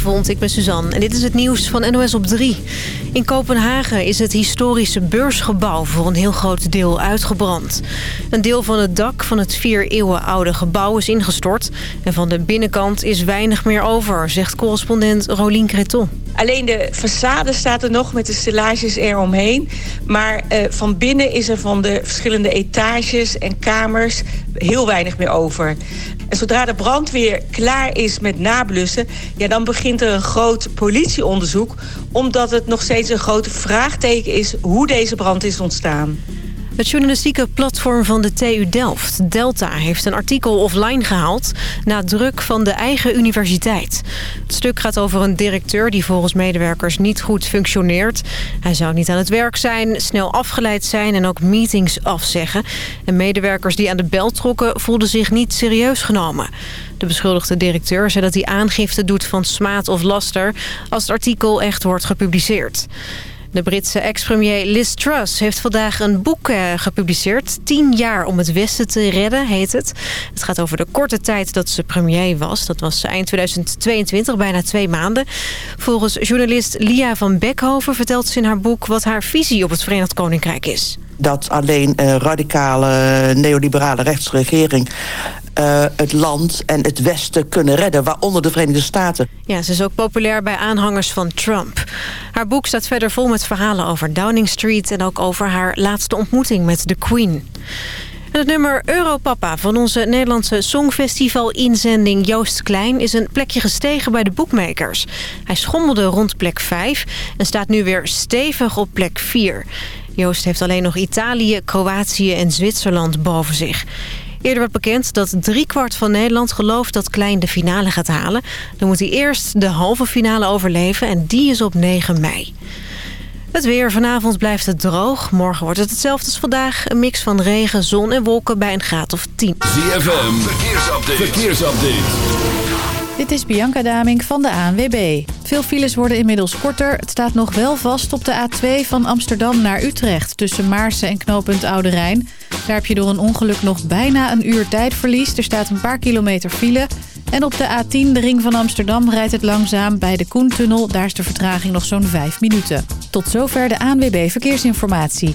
Ik ben Suzanne en dit is het nieuws van NOS op 3. In Kopenhagen is het historische beursgebouw voor een heel groot deel uitgebrand. Een deel van het dak van het vier eeuwen oude gebouw is ingestort... en van de binnenkant is weinig meer over, zegt correspondent Rolien Creton. Alleen de façade staat er nog met de stellages eromheen. Maar uh, van binnen is er van de verschillende etages en kamers heel weinig meer over. En zodra de brandweer klaar is met nablussen... Ja, dan begint er een groot politieonderzoek... omdat het nog steeds een grote vraagteken is hoe deze brand is ontstaan. Het journalistieke platform van de TU Delft, Delta, heeft een artikel offline gehaald... na druk van de eigen universiteit. Het stuk gaat over een directeur die volgens medewerkers niet goed functioneert. Hij zou niet aan het werk zijn, snel afgeleid zijn en ook meetings afzeggen. En medewerkers die aan de bel trokken voelden zich niet serieus genomen. De beschuldigde directeur zei dat hij aangifte doet van smaad of laster... als het artikel echt wordt gepubliceerd. De Britse ex-premier Liz Truss heeft vandaag een boek eh, gepubliceerd. 10 jaar om het Westen te redden, heet het. Het gaat over de korte tijd dat ze premier was. Dat was eind 2022, bijna twee maanden. Volgens journalist Lia van Beckhoven vertelt ze in haar boek... wat haar visie op het Verenigd Koninkrijk is dat alleen een radicale neoliberale rechtsregering uh, het land en het Westen kunnen redden, waaronder de Verenigde Staten. Ja, ze is ook populair bij aanhangers van Trump. Haar boek staat verder vol met verhalen over Downing Street... en ook over haar laatste ontmoeting met de Queen. En het nummer Europapa van onze Nederlandse Songfestival-inzending Joost Klein... is een plekje gestegen bij de boekmakers. Hij schommelde rond plek 5 en staat nu weer stevig op plek 4. Joost heeft alleen nog Italië, Kroatië en Zwitserland boven zich. Eerder werd bekend dat driekwart van Nederland gelooft dat Klein de finale gaat halen. Dan moet hij eerst de halve finale overleven en die is op 9 mei. Het weer. Vanavond blijft het droog. Morgen wordt het hetzelfde als vandaag. Een mix van regen, zon en wolken bij een graad of 10. ZFM. Verkeersupdate. Verkeersupdate. Dit is Bianca Daming van de ANWB. Veel files worden inmiddels korter. Het staat nog wel vast op de A2 van Amsterdam naar Utrecht... tussen Maarsen en knooppunt Oude Rijn. Daar heb je door een ongeluk nog bijna een uur tijdverlies. Er staat een paar kilometer file. En op de A10, de ring van Amsterdam, rijdt het langzaam bij de Koentunnel. Daar is de vertraging nog zo'n 5 minuten. Tot zover de ANWB Verkeersinformatie.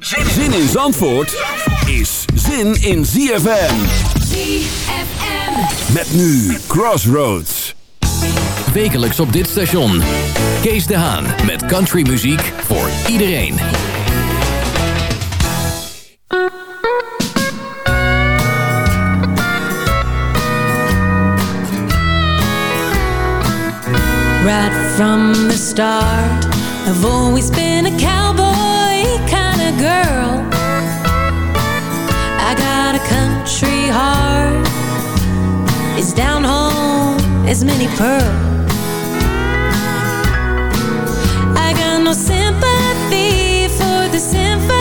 Zin in Zandvoort is zin in ZFM. ZFM. Met nu Crossroads. Wekelijks op dit station. Kees de Haan met countrymuziek voor iedereen. Right from the start, I've always been a cowboy girl. I got a country heart, it's down home as many pearls. I got no sympathy for the symphony.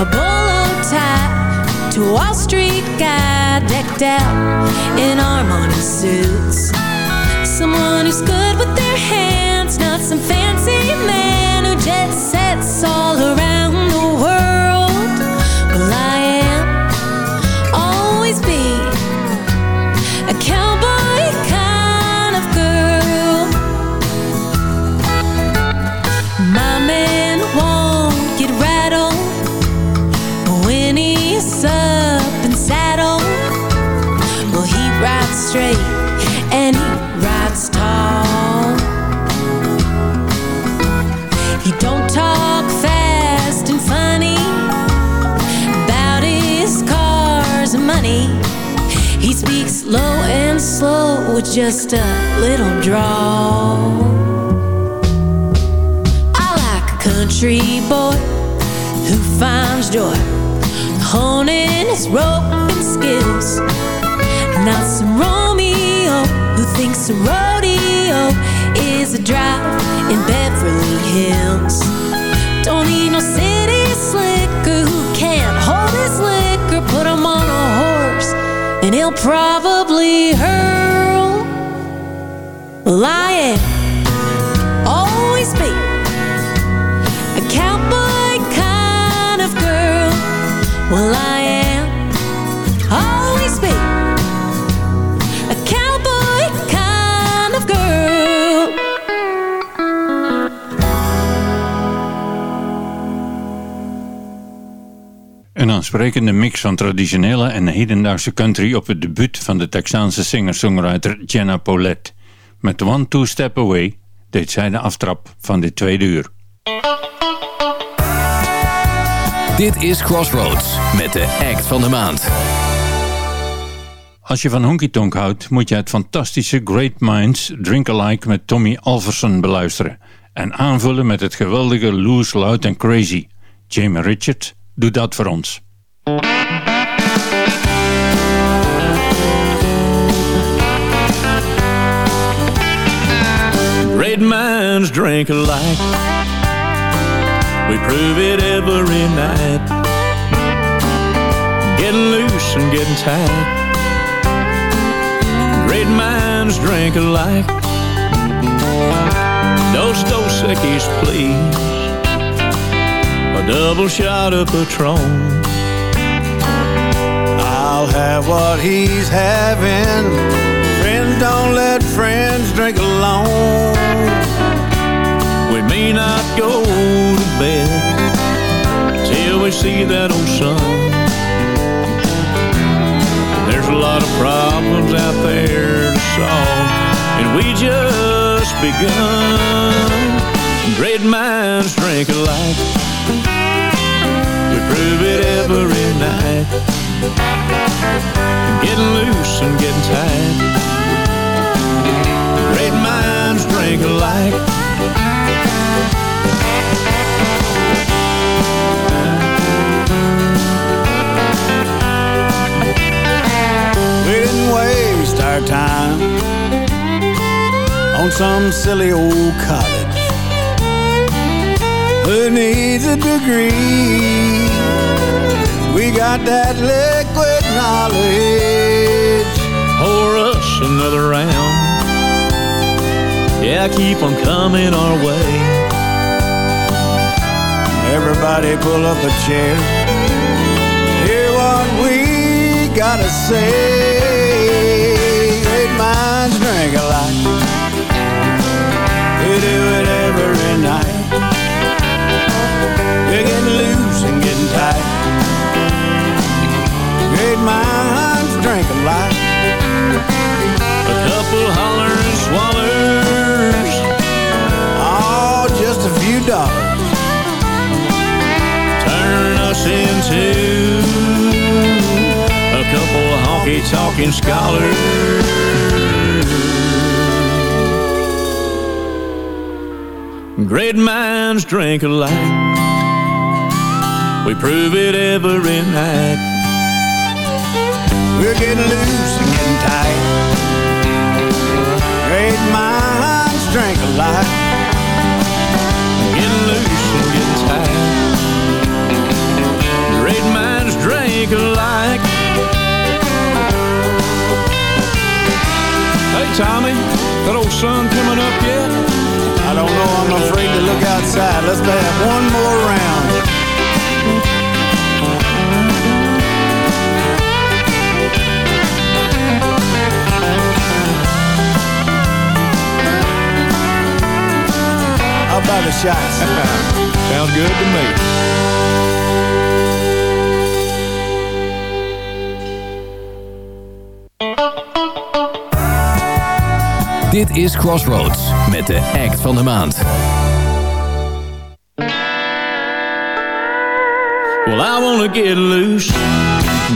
A bolo tie to Wall Street guy decked out in Armani suits. Someone who's good with their hands, not some fancy man who jet sets all around with just a little draw. I like a country boy who finds joy honing his roping skills. Not some Romeo who thinks a rodeo is a drive in Beverly Hills. Don't need no city slicker who can't hold his liquor. Put him on a horse and he'll probably hurl. Am always be a cowboy kind of girl. Well, I am always be a cowboy kind of girl. Een aansprekende mix van traditionele en hedendaagse country op het debuut van de Texaanse singer-songwriter Jenna Paulette. Met One Two Step Away deed zij de aftrap van dit tweede uur. Dit is Crossroads met de act van de maand. Als je van honky tonk houdt, moet je het fantastische Great Minds Drink Alike met Tommy Alverson beluisteren. En aanvullen met het geweldige Loose, Loud and Crazy. Jamie Richard doet dat voor ons. Minds drink alike. We prove it every night. Getting loose and getting tight. Great minds drink alike. Dos Dos Equis, please. A double shot of Patron. I'll have what he's having. Friends don't let friends drink alone. May not go to bed till we see that old sun. There's a lot of problems out there to solve, and we just begun. Great minds drink alike. We prove it every night. Getting loose and getting tight. Great minds drink alike. Time on some silly old college. Who needs a degree? We got that liquid knowledge. Pour us another round. Yeah, keep on coming our way. Everybody pull up a chair. Hear what we gotta say. Us a couple of honky-talking scholars. Great minds drink alike. We prove it every night. We're getting loose and getting tight. Great minds drink alike. Drink alike. Hey Tommy, that old sun coming up yet? I don't know, I'm afraid to look outside. Let's have one more round. How about the shots? Sounds good to me. Dit is Crossroads met de act van de maand. Well, I wanna get loose,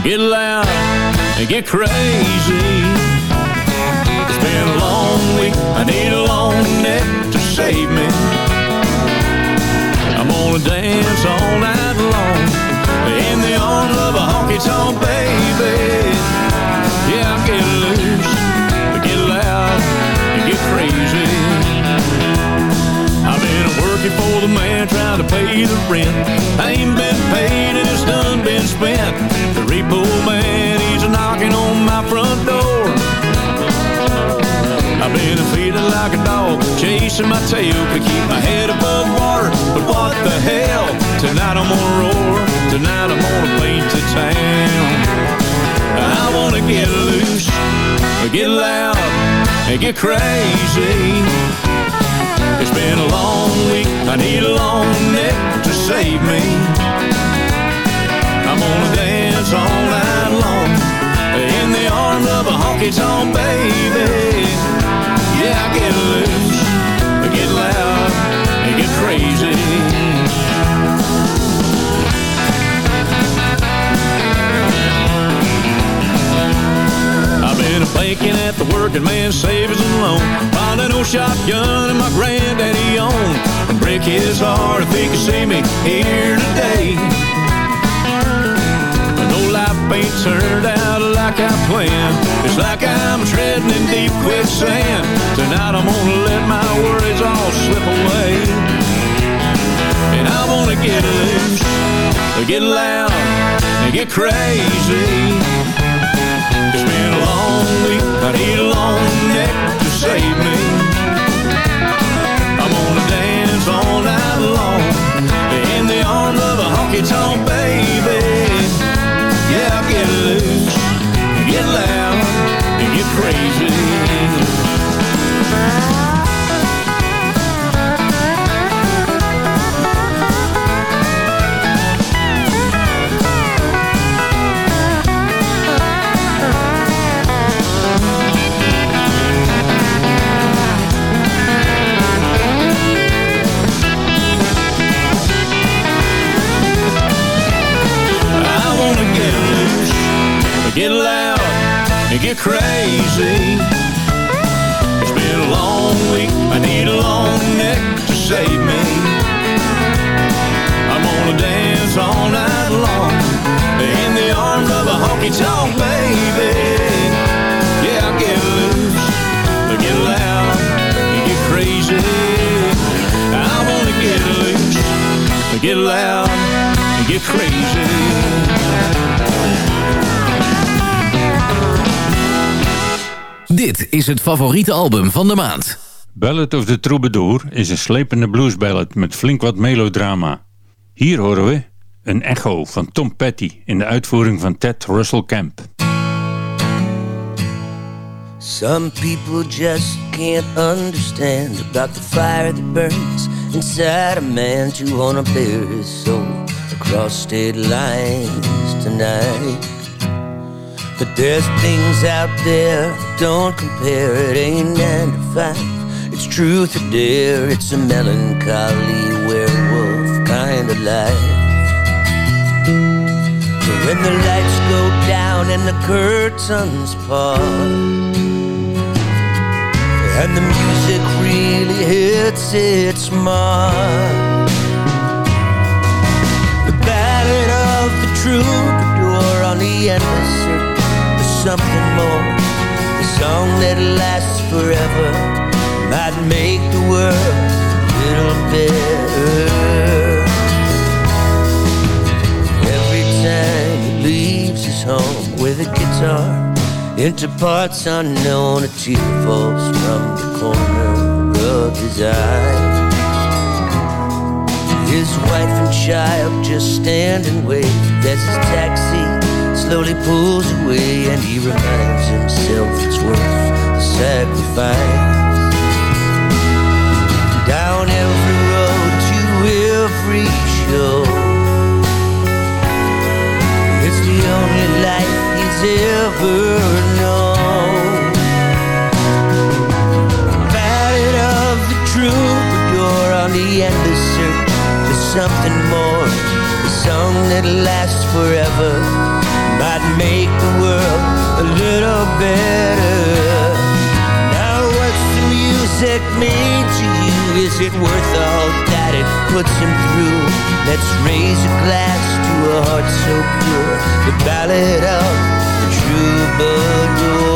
get loud, and get crazy. Spend been a long week, I need a long neck to save me. I'm gonna dance all night long in the arms of a honky-tonk baby. Been for the man trying to pay the rent. I ain't been paid and it's done been spent. The repo man, he's knocking on my front door. I've been feeling like a dog, chasing my tail to keep my head above water. But what the hell? Tonight I'm gonna roar. Tonight I'm gonna paint the town. I wanna get loose, get loud, and get crazy. It's been a long week, I need a long neck to save me. I'm gonna dance all night long in the arms of a honky-tonk baby. Yeah, I get loose, I get loud, and get crazy. I've been a banking at the working man's savings and loan. An old shotgun and my granddaddy owned. And break his heart if he could see me here today. But no life ain't turned out like I planned. It's like I'm treading in deep quicksand. Tonight I'm gonna let my worries all slip away. And I wanna get loose, get loud, and get crazy. It's been a long week, I need a long neck to save me. A honky-tonk baby. Yeah, get loose, get loud, and get crazy. Get loud, and get crazy. It's been a long week, I need a long neck to save me. I'm gonna dance all night long in the arms of a honky-tonk baby. Yeah, I'll get loose, get loud, and get crazy. I wanna get loose, get loud, and get crazy. Dit is het favoriete album van de maand. Ballad of the Troubadour is een slepende bluesballad met flink wat melodrama. Hier horen we een echo van Tom Petty in de uitvoering van Ted Russell Camp. Some people just can't understand about the fire that burns inside a man to wanna bear his soul across state lines tonight. But there's things out there that don't compare. It ain't nine to five. It's truth or dare. It's a melancholy werewolf kind of life. When the lights go down and the curtains part and the music really hits its mark. The ballad of the troubadour on the endless something more. The song that lasts forever might make the world a little better. Every time he leaves his home with a guitar into parts unknown, a tear falls from the corner of his eye. His wife and child just stand and wait as his taxi slowly pulls away, and he reminds himself it's worth the sacrifice. Down every road to every show. It's the only life he's ever known. Ballad of the troubadour on the endless search for something more. A song that lasts forever might make the world a little better. Now what's the music mean to you? Is it worth all that it puts him through? Let's raise a glass to a heart so pure. The ballad of the troubadour.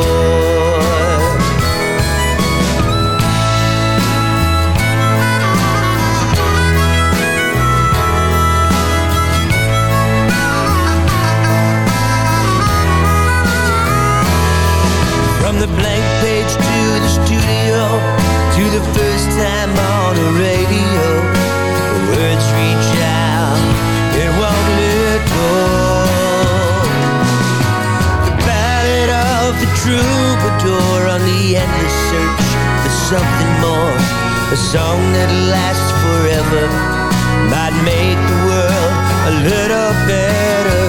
Troubadour On the endless search for something more A song that lasts forever Might make the world a little better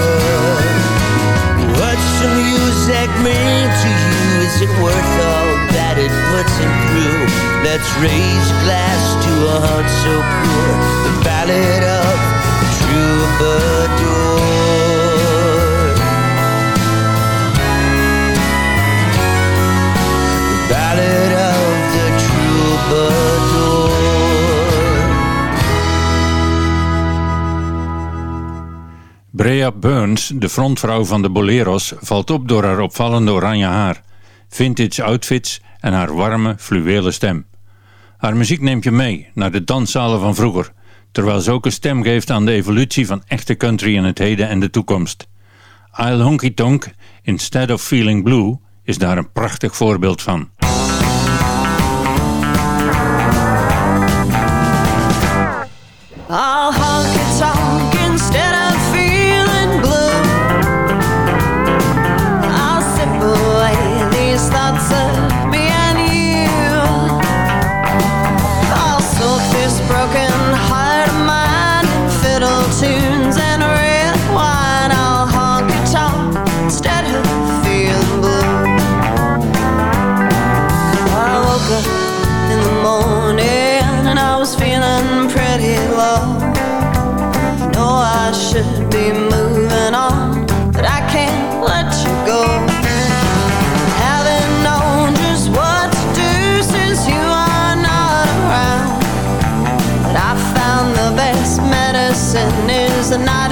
What's the music mean to you? Is it worth all that it puts him through? Let's raise glass to a heart so pure The ballad of the troubadour Brea Burns, de frontvrouw van de Boleros, valt op door haar opvallende oranje haar, vintage outfits en haar warme, fluwele stem. Haar muziek neemt je mee naar de danszalen van vroeger, terwijl ze ook een stem geeft aan de evolutie van echte country in het heden en de toekomst. I'll Honky Tonk, Instead of Feeling Blue, is daar een prachtig voorbeeld van. I'll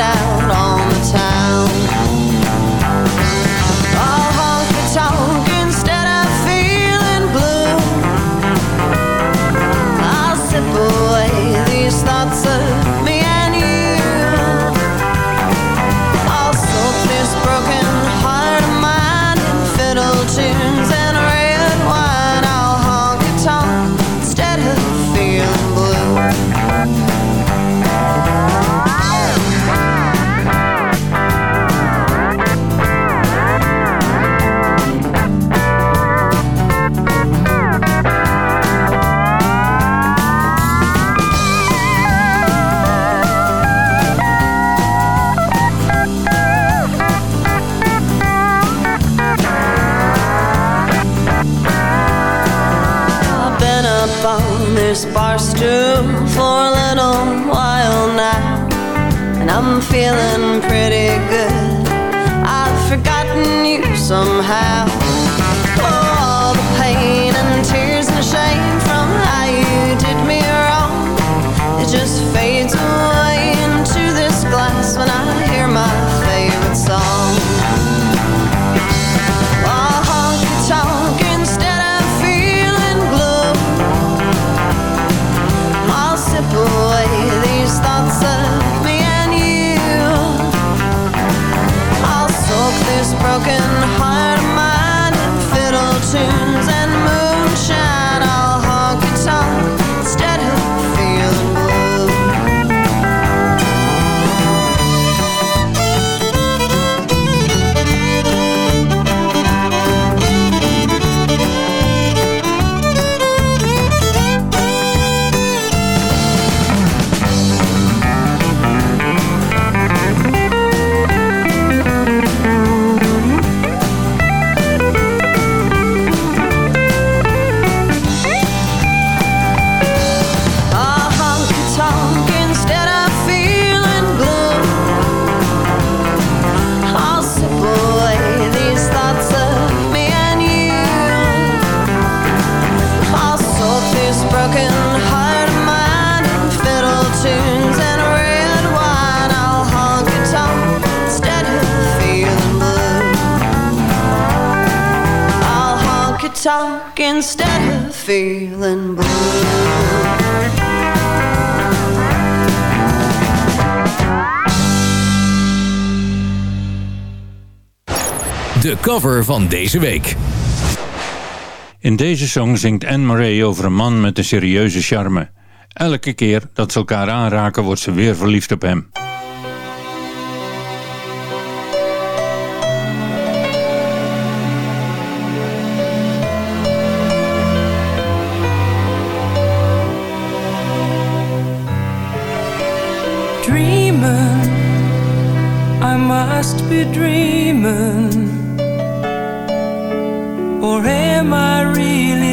out for a little while now, and I'm feeling pretty good. I've forgotten you somehow. feeling blue. De cover van deze week. In deze song zingt Anne Murray over een man met een serieuze charme. Elke keer dat ze elkaar aanraken wordt ze weer verliefd op hem. must be dreaming, or am I really?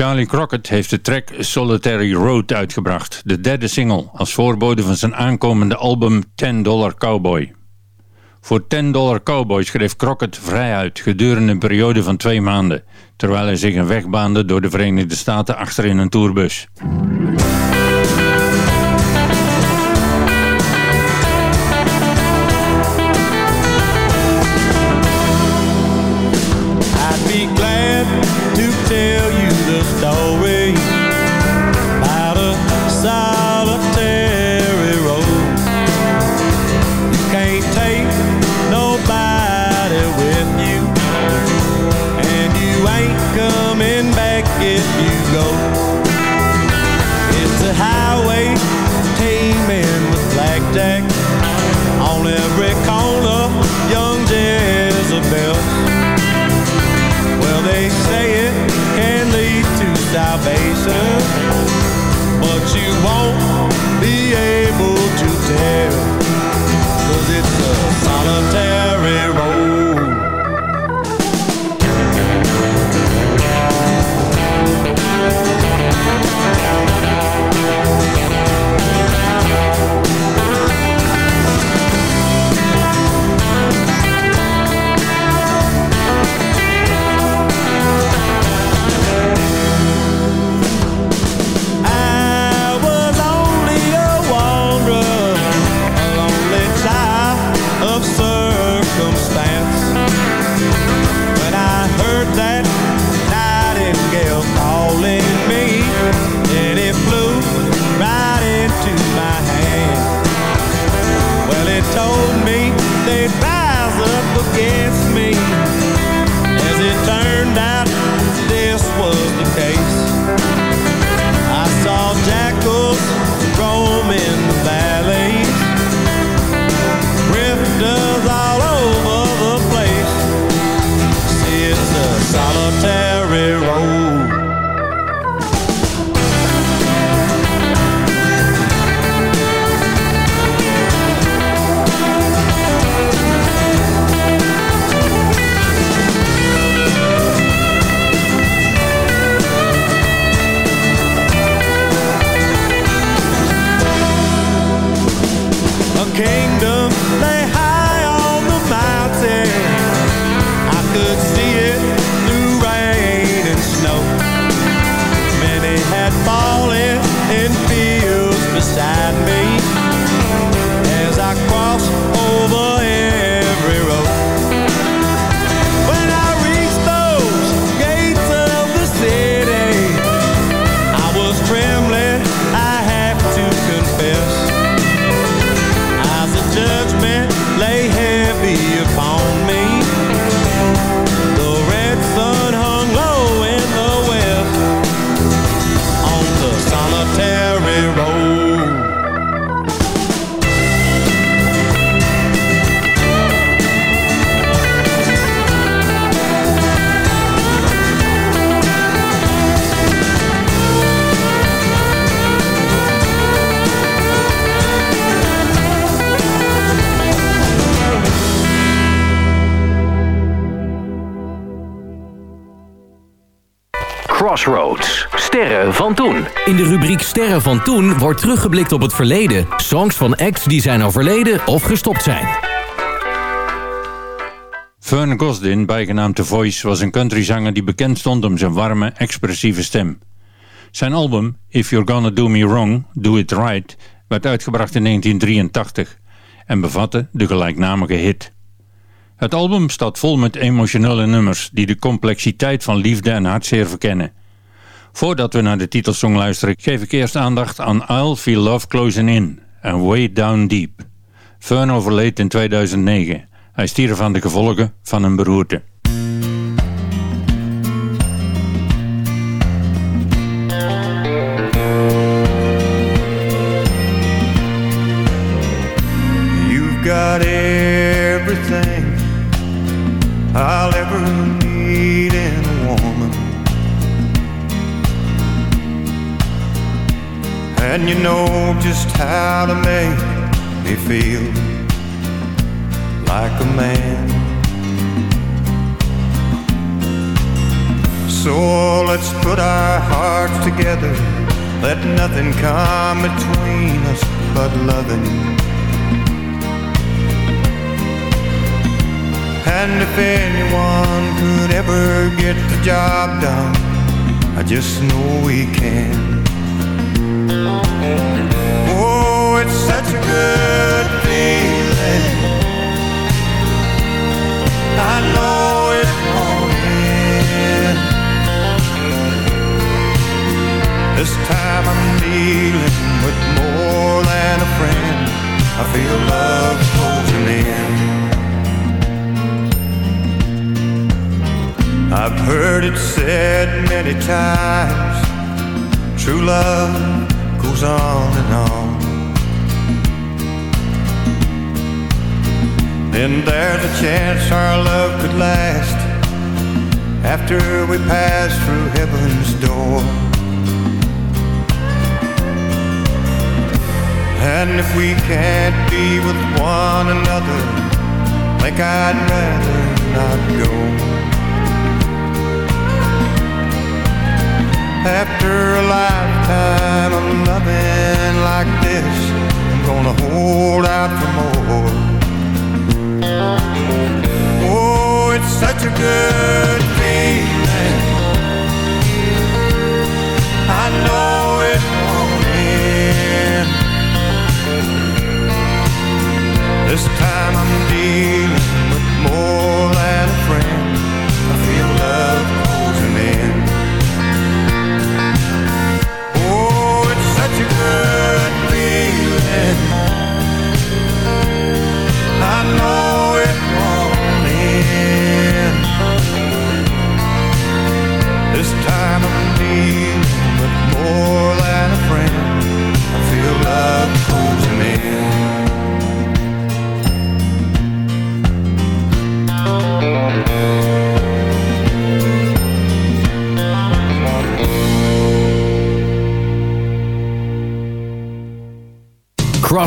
Charlie Crockett heeft de track Solitary Road uitgebracht, de derde single, als voorbode van zijn aankomende album 10 Dollar Cowboy. Voor 10 Dollar Cowboy schreef Crockett vrijuit gedurende een periode van twee maanden, terwijl hij zich een weg baande door de Verenigde Staten achterin een tourbus. on every corner. Sterren van toen wordt teruggeblikt op het verleden. Songs van acts die zijn overleden of gestopt zijn. Vern Gosdin, bijgenaamd The Voice, was een countryzanger die bekend stond om zijn warme, expressieve stem. Zijn album If You're Gonna Do Me Wrong, Do It Right werd uitgebracht in 1983 en bevatte de gelijknamige hit. Het album staat vol met emotionele nummers die de complexiteit van liefde en hartzeer verkennen. Voordat we naar de titelsong luisteren, geef ik eerst aandacht aan I'll Feel Love Closing In en Way Down Deep. Fern overleed in 2009. Hij stierf aan de gevolgen van een beroerte. You've got everything I'll ever And you know just how to make me feel like a man. So let's put our hearts together. Let nothing come between us but loving. And if anyone could ever get the job done, I just know we can. Oh, it's such a good feeling. I know it won't end. This time I'm dealing with more than a friend. I feel love closing in. I've heard it said many times True love goes on and on. Then there's a chance our love could last After we pass through heaven's door. And if we can't be with one another Think I'd rather not go After a lifetime of loving like this, I'm gonna hold out for more. Oh, it's such a good feeling.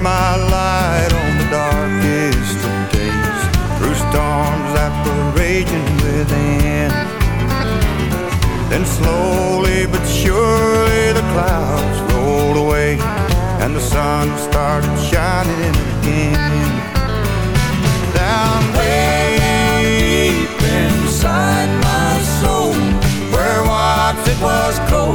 My light on the darkest of days, through storms that were raging within. Then slowly but surely the clouds rolled away and the sun started shining again. Down deep inside my soul, where once it was cold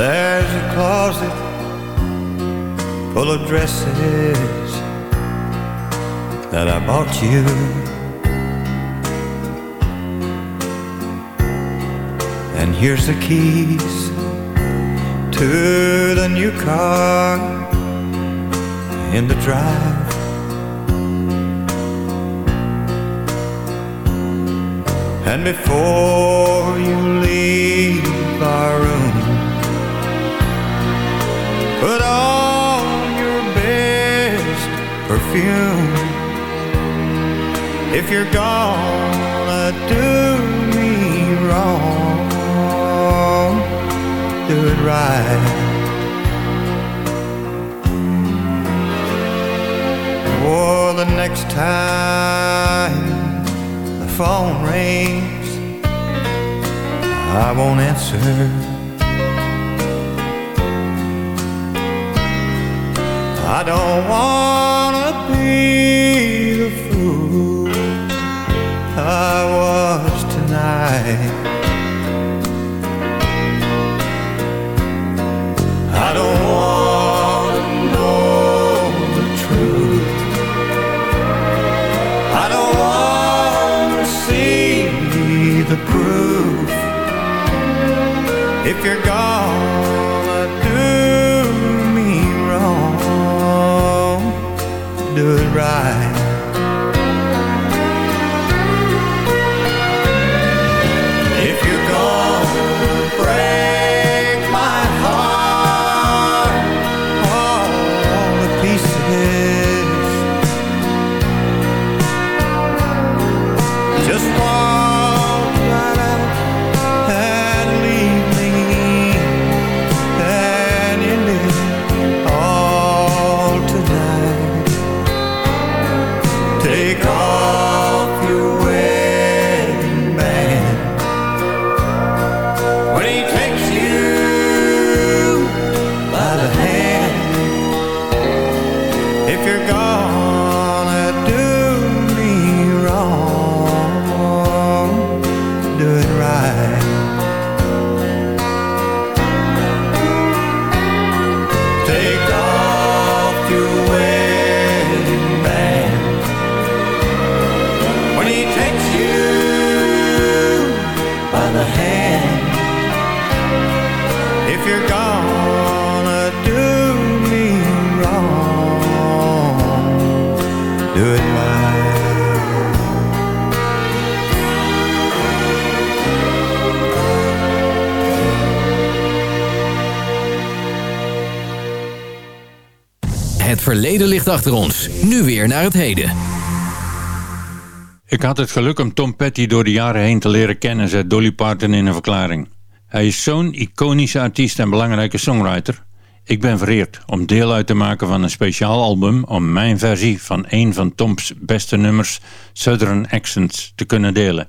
There's a closet full of dresses that I bought you. And here's the keys to the new car in the drive. And before you leave our room, Put on your best perfume. If you're gonna do me wrong Do it right. Or the next time the phone rings I won't answer I don't wanna be the fool I was tonight. I don't wanna know the truth. I don't wanna see the proof. If you're gonna Leden ligt achter ons. Nu weer naar het heden. Ik had het geluk om Tom Petty door de jaren heen te leren kennen, zei Dolly Parton in een verklaring. Hij is zo'n iconische artiest en belangrijke songwriter. Ik ben vereerd om deel uit te maken van een speciaal album om mijn versie van een van Toms beste nummers, Southern Accents, te kunnen delen.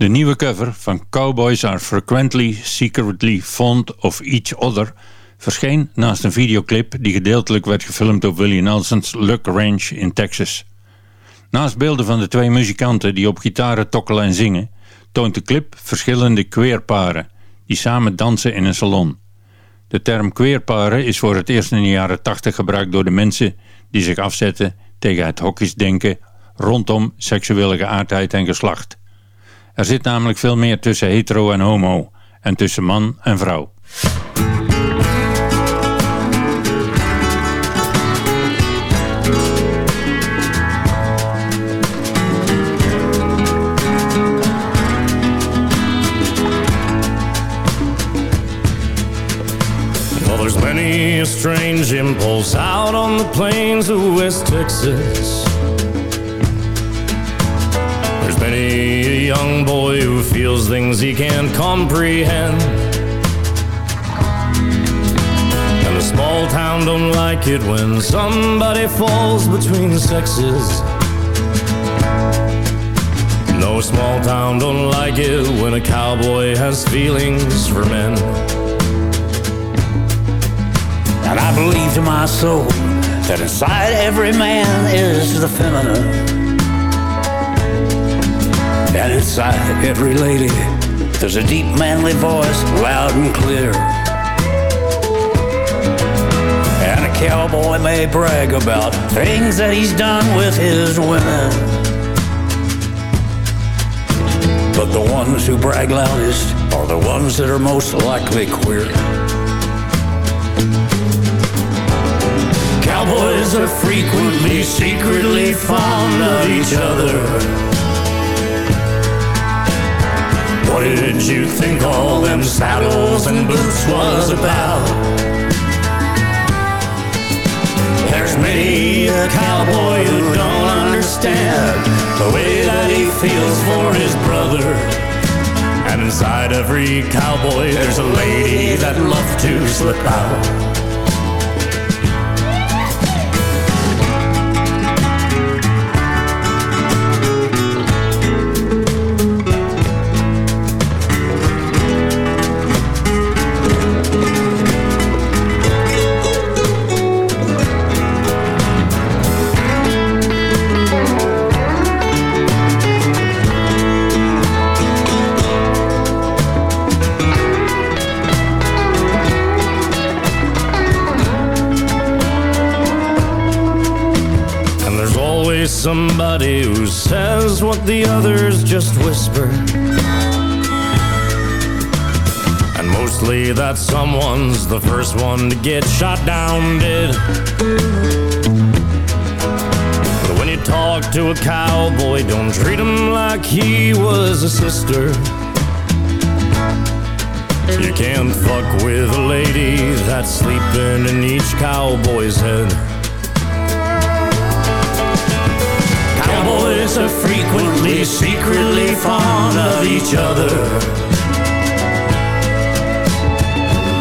De nieuwe cover van Cowboys Are Frequently Secretly Fond of Each Other verscheen naast een videoclip die gedeeltelijk werd gefilmd op Willie Nelson's Luck Ranch in Texas. Naast beelden van de twee muzikanten die op gitaren tokkelen en zingen, toont de clip verschillende queerparen die samen dansen in een salon. De term queerparen is voor het eerst in de jaren 80 gebruikt door de mensen die zich afzetten tegen het hokjesdenken rondom seksuele geaardheid en geslacht. Er zit namelijk veel meer tussen hetero en homo en tussen man en vrouw. There's many a strange impulse out on the plains of West Texas. A young boy who feels things he can't comprehend. And the small town don't like it when somebody falls between the sexes. No small town don't like it when a cowboy has feelings for men. And I believe to my soul that inside every man is the feminine. Inside every lady, there's a deep manly voice, loud and clear. And a cowboy may brag about things that he's done with his women. But the ones who brag loudest are the ones that are most likely queer. Cowboys are frequently secretly fond of each other. What did you think all them saddles and boots was about? There's many a cowboy who don't understand the way that he feels for his brother. And inside every cowboy, there's a lady that loves to slip out. Somebody who says what the others just whisper. And mostly that someone's the first one to get shot down dead. But when you talk to a cowboy, don't treat him like he was a sister. You can't fuck with a lady that's sleeping in each cowboy's head. Cowboys are frequently secretly fond of each other.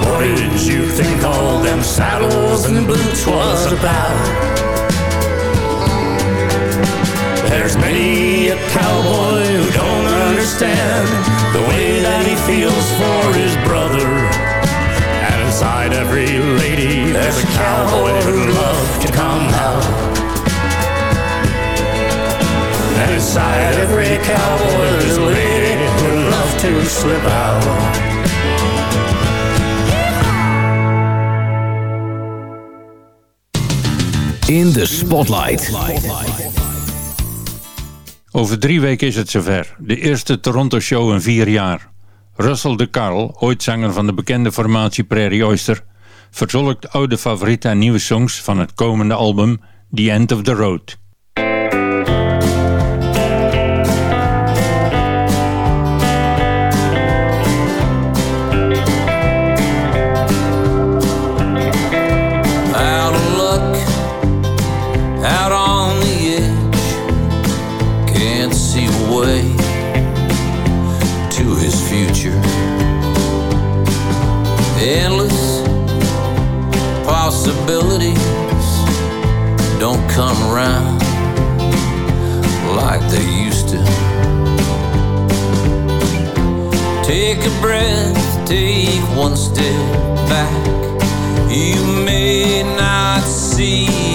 What did you think all them saddles and boots was about? There's many a cowboy who don't understand the way that he feels for his brother. And inside every lady, there's a cowboy who loves to come out. And inside every cowboy a lady who loves to slip out. In de Spotlight. Over drie weken is het zover. De eerste Toronto show in vier jaar. Russell de Carl, ooit zanger van de bekende formatie Prairie Oyster, verzolkt oude favorieten en nieuwe songs van het komende album The End of the Road. Take a breath, take one step back. You may not see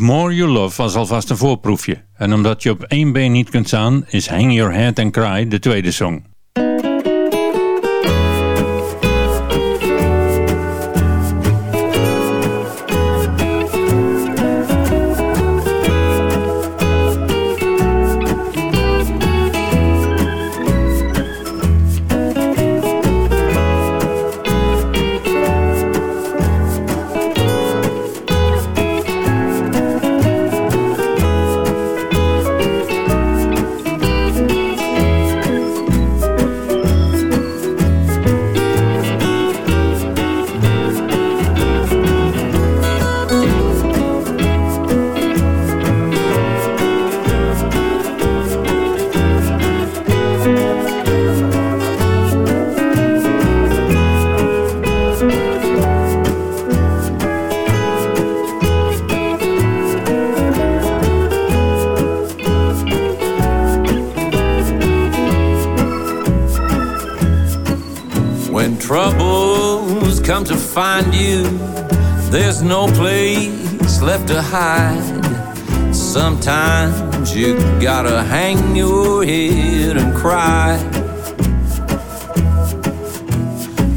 The More You Love was alvast een voorproefje. En omdat je op één been niet kunt staan, is Hang Your Head and Cry de tweede song. Sometimes you gotta hang your head and cry.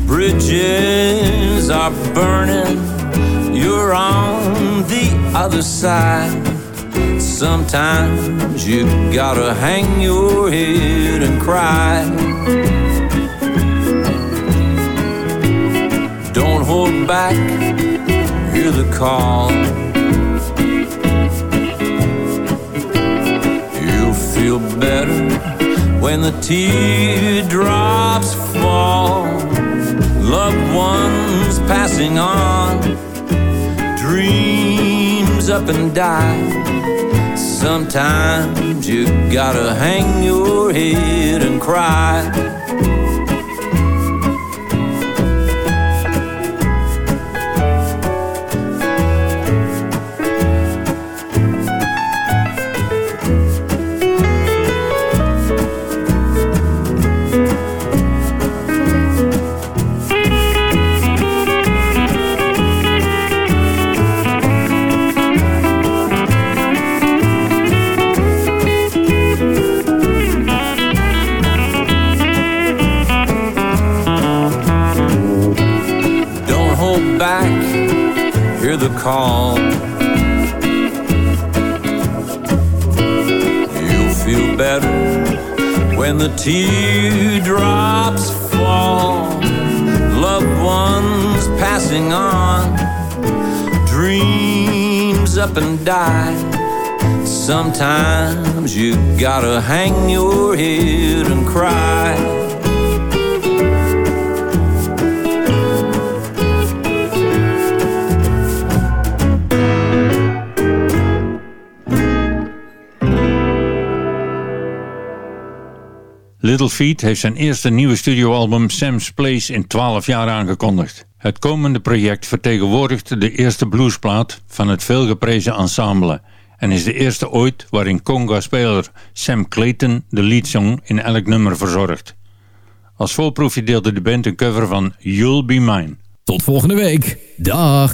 Bridges are burning, you're on the other side. Sometimes you gotta hang your head and cry. Don't hold back, hear the call feel better when the teardrops fall. Loved ones passing on, dreams up and die. Sometimes you gotta hang your head and cry. Call. You'll feel better when the teardrops fall. Loved ones passing on, dreams up and die. Sometimes you gotta hang your head and cry. Little Feat heeft zijn eerste nieuwe studioalbum Sam's Place in 12 jaar aangekondigd. Het komende project vertegenwoordigt de eerste bluesplaat van het veelgeprezen ensemble en is de eerste ooit waarin conga-speler Sam Clayton de leadsong in elk nummer verzorgt. Als voorproefje deelde de band een cover van You'll Be Mine. Tot volgende week. Dag.